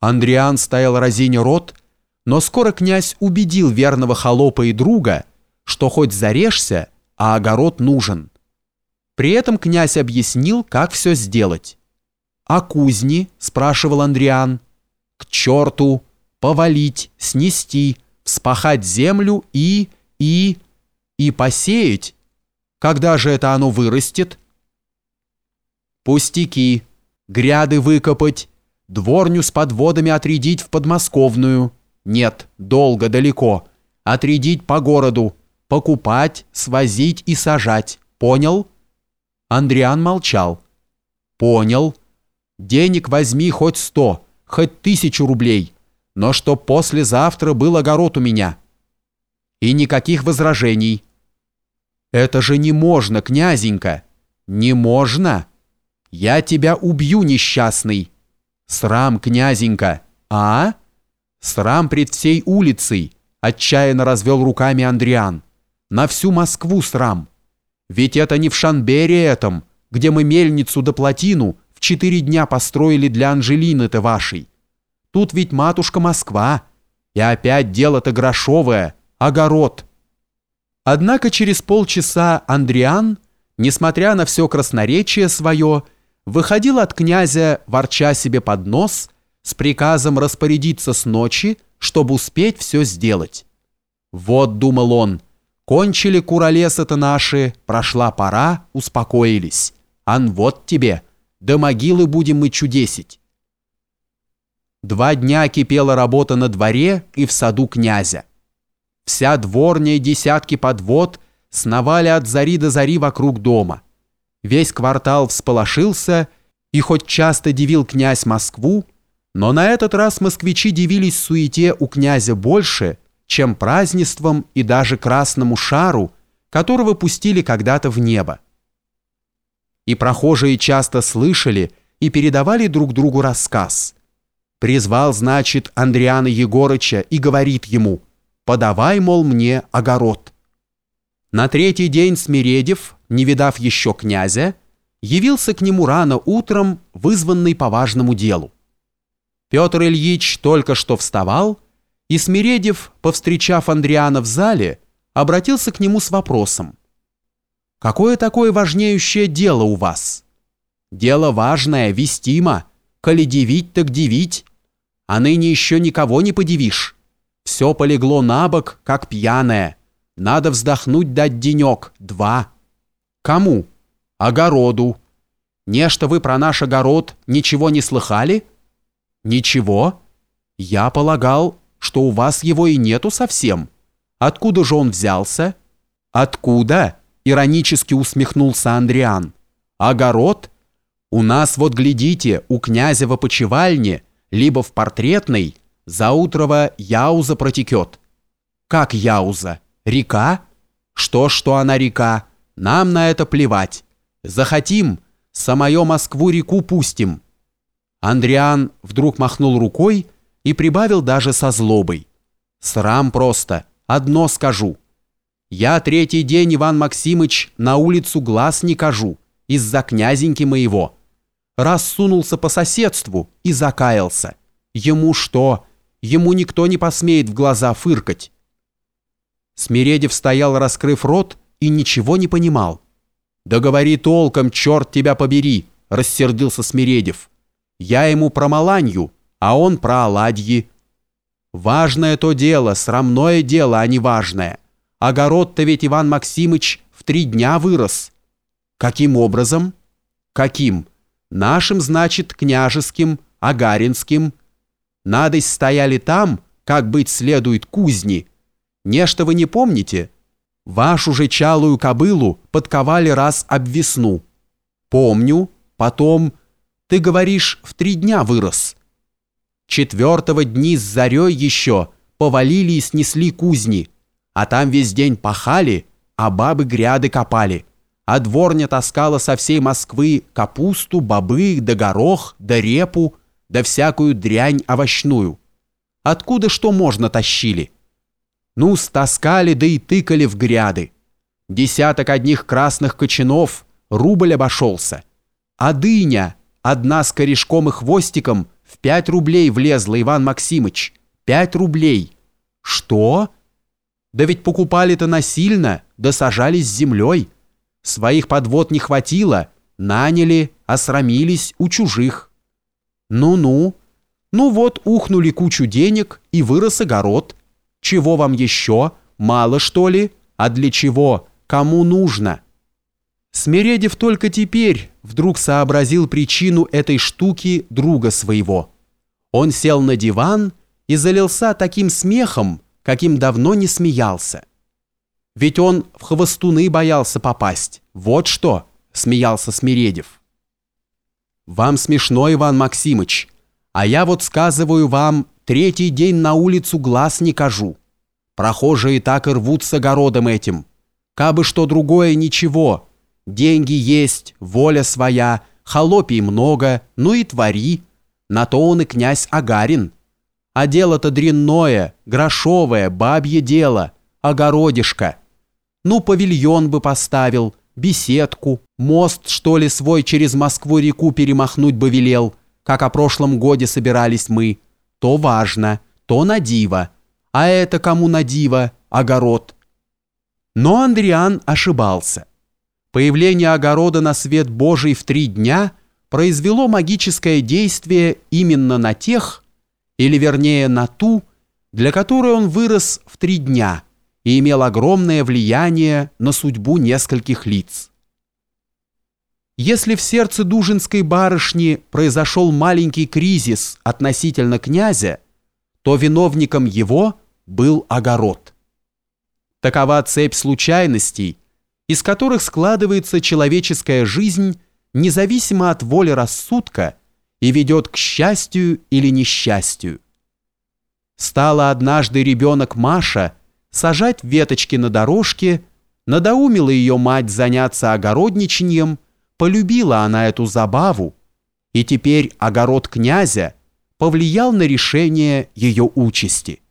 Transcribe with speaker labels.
Speaker 1: Андриан стоял разиня рот, но скоро князь убедил верного холопа и друга, что хоть зарежься, а огород нужен. При этом князь объяснил, как все сделать. «А кузни?» – спрашивал Андриан. «К черту! Повалить, снести, вспахать землю и... и... и посеять. Когда же это оно вырастет?» «Пустяки. Гряды выкопать, Дворню с подводами отрядить в подмосковную. Нет, долго, далеко. Отрядить по городу. Покупать, свозить и сажать. Понял? Андриан молчал. Понял. Денег возьми хоть сто, хоть тысячу рублей. Но чтоб послезавтра был огород у меня. И никаких возражений. Это же не можно, князенька. Не можно. Я тебя убью, несчастный. Срам, князенька, а? Срам пред всей улицей, отчаянно развел руками Андриан. На всю Москву срам. Ведь это не в Шанбере этом, где мы мельницу да плотину в четыре дня построили для Анжелины-то вашей. Тут ведь матушка Москва. И опять дело-то грошовое, огород. Однако через полчаса Андриан, несмотря на все красноречие свое, выходил от князя, ворча себе под нос, с приказом распорядиться с ночи, чтобы успеть все сделать. Вот, думал он, кончили куролесы-то наши, прошла пора, успокоились. Ан вот тебе, до могилы будем мы чудесить. Два дня кипела работа на дворе и в саду князя. Вся дворня и десятки подвод сновали от зари до зари вокруг дома – Весь квартал всполошился, и хоть часто дивил князь Москву, но на этот раз москвичи дивились суете у князя больше, чем празднеством и даже красному шару, которого пустили когда-то в небо. И прохожие часто слышали и передавали друг другу рассказ. Призвал, значит, Андриана Егорыча и говорит ему «Подавай, мол, мне огород». На третий день Смиредев, не видав еще князя, явился к нему рано утром, вызванный по важному делу. Петр Ильич только что вставал, и Смиредев, повстречав Андриана в зале, обратился к нему с вопросом. «Какое такое важнеющее дело у вас?» «Дело важное, вестимо. Коли дивить, так дивить. А ныне еще никого не подивишь. Все полегло на бок, как пьяное». Надо вздохнуть дать денек, два. Кому? Огороду. Нечто вы про наш огород ничего не слыхали? Ничего. Я полагал, что у вас его и нету совсем. Откуда же он взялся? Откуда? Иронически усмехнулся Андриан. Огород? У нас вот глядите, у князя в опочивальне, либо в портретной, заутрова яуза протекет. Как яуза? Река? Что, что она река? Нам на это плевать. Захотим, самое Москву реку пустим. Андриан вдруг махнул рукой и прибавил даже со злобой. Срам просто, одно скажу. Я третий день, Иван Максимыч, на улицу глаз не кажу, из-за князеньки моего. Раз сунулся по соседству и закаялся. Ему что? Ему никто не посмеет в глаза фыркать. Смиредев стоял, раскрыв рот, и ничего не понимал. «Да говори толком, черт тебя побери!» – рассердился Смиредев. «Я ему про Маланью, а он про оладьи». «Важное то дело, срамное дело, а не важное. Огород-то ведь Иван Максимыч в три дня вырос». «Каким образом?» «Каким? Нашим, значит, княжеским, агаринским. Надость стояли там, как быть следует, кузни» Нечто вы не помните? Вашу же чалую кобылу подковали раз об весну. Помню, потом... Ты говоришь, в три дня вырос. Четвертого дни с зарей еще повалили и снесли кузни, а там весь день пахали, а бабы гряды копали, а дворня таскала со всей Москвы капусту, бобы, да горох, да репу, да всякую дрянь овощную. Откуда что можно тащили?» Ну, стаскали, да и тыкали в гряды. Десяток одних красных кочанов, рубль обошелся. А дыня, одна с корешком и хвостиком, В пять рублей влезла, Иван Максимыч. Пять рублей. Что? Да ведь покупали-то насильно, да сажались с землей. Своих подвод не хватило, наняли, осрамились у чужих. Ну-ну. Ну вот, ухнули кучу денег, и вырос огород. Чего вам еще? Мало, что ли? А для чего? Кому нужно?» Смиредев только теперь вдруг сообразил причину этой штуки друга своего. Он сел на диван и залился таким смехом, каким давно не смеялся. Ведь он в хвостуны боялся попасть. Вот что, смеялся Смиредев. Вам смешно, Иван Максимыч, а я вот сказываю вам, третий день на улицу глаз не кажу. Прохожие так и рвут с огородом этим. Кабы что другое, ничего. Деньги есть, воля своя, холопий много, ну и твори. На то он и князь Агарин. А дело-то дрянное, грошовое, бабье дело, огородишко. Ну, павильон бы поставил, беседку, мост, что ли, свой через Москву-реку перемахнуть бы велел, как о прошлом годе собирались мы. То важно, то на диво. А это кому на диво? Огород. Но Андриан ошибался. Появление огорода на свет Божий в три дня произвело магическое действие именно на тех, или вернее на ту, для которой он вырос в три дня и имел огромное влияние на судьбу нескольких лиц. Если в сердце Дужинской барышни произошел маленький кризис относительно князя, то виновником его был огород. Такова цепь случайностей, из которых складывается человеческая жизнь независимо от воли рассудка и ведет к счастью или несчастью. Стала однажды ребенок Маша сажать веточки на дорожке, надоумила ее мать заняться огородничанием, полюбила она эту забаву, и теперь огород князя повлиял на решение ее участи.